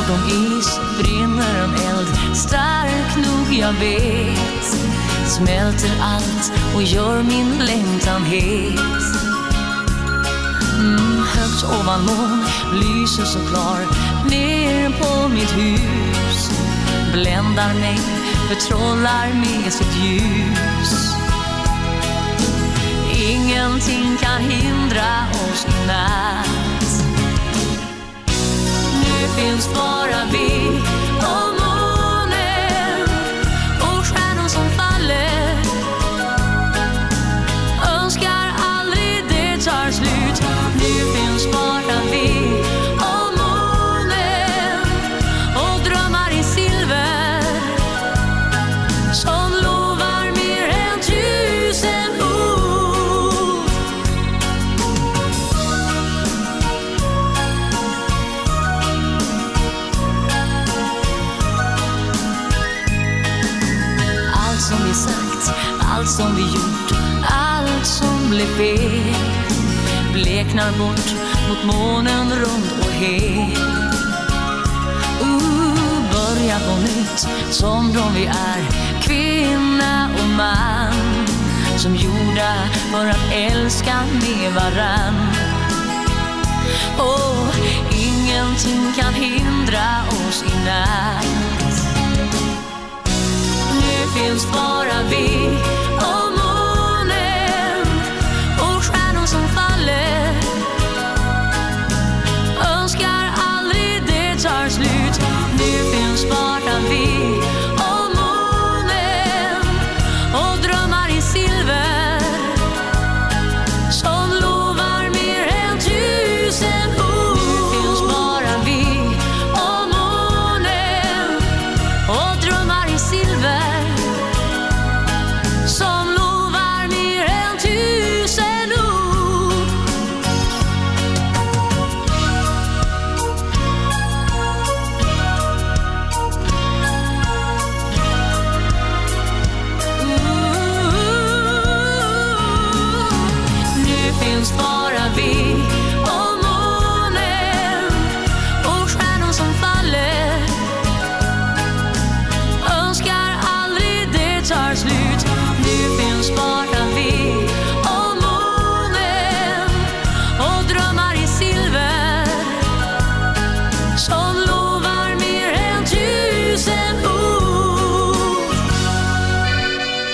Bakom is brinner en eld. Stark nog jag vet. Smälter allt och gör min längtan het. Mm, Högt ovan moln lyser så klar Ner på mitt hus. Bländar mig, förtrollar med sitt ljus. Ingenting kan hindra som vi sagt, allt som vi gjort, allt som blev fel bleknar bort mot månen rund och hel. Uh, börja på nytt som de vi är, kvinna och man som gjorda för att älska med varann. Och ingenting kan hindra oss i natt. Nu finns bara vi finns bara vi.